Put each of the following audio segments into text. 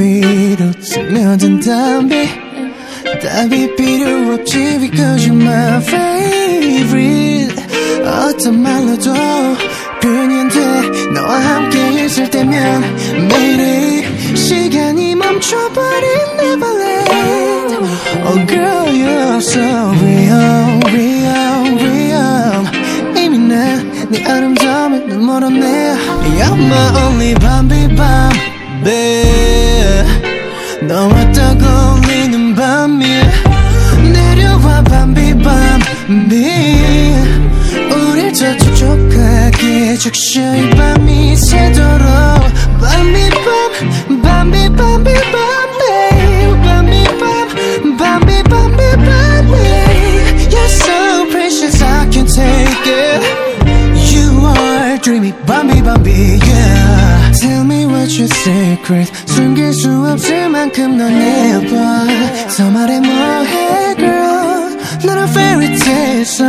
너든 답이 답이 필요 없지 because you're my favorite 어떤 말로도 표현이 안돼 너와 함께 있을 때면 매일이 시간이 멈춰버린 Neverland Oh girl you're so real real real 이미 난네 아름다움에 눈 멀었네 You're my only 밤비 밤비 떠올 your secret. 숨길 수 없을 만큼 넌 예뻐 더 말해 뭐해 girl? 너는 fairy tale 속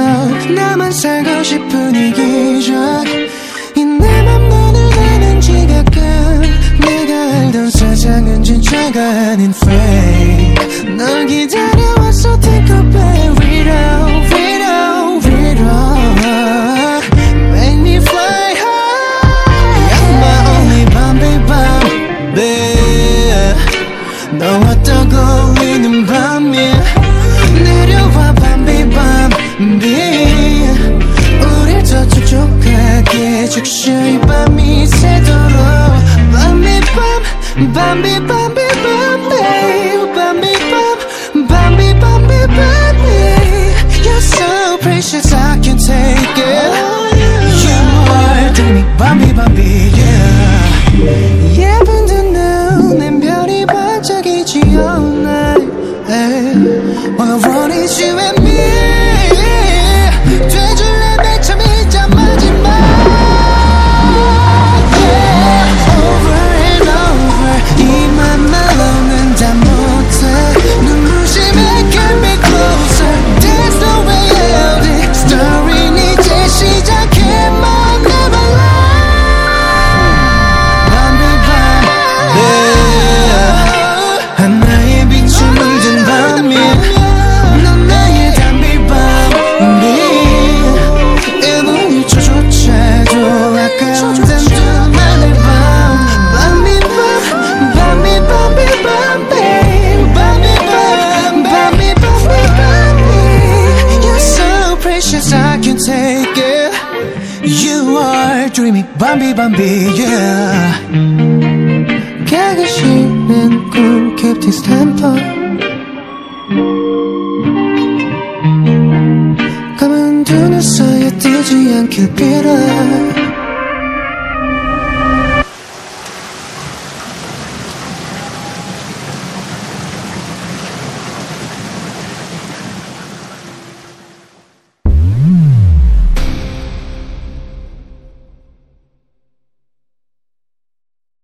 나만 살고 싶은 이 기적. 이내맘 너를 아는 지각감 내가 알던 세상은 진짜가 아닌 fake. 널 기다려왔어 take a back 떠올리는 밤이 밤이 새도록 밤비 밤 밤비 밤 dreamy 밤비 밤비 yeah. 가기 싫은 꿈 스탬퍼 감은 두눈 사이에 뜨지 않길 빌어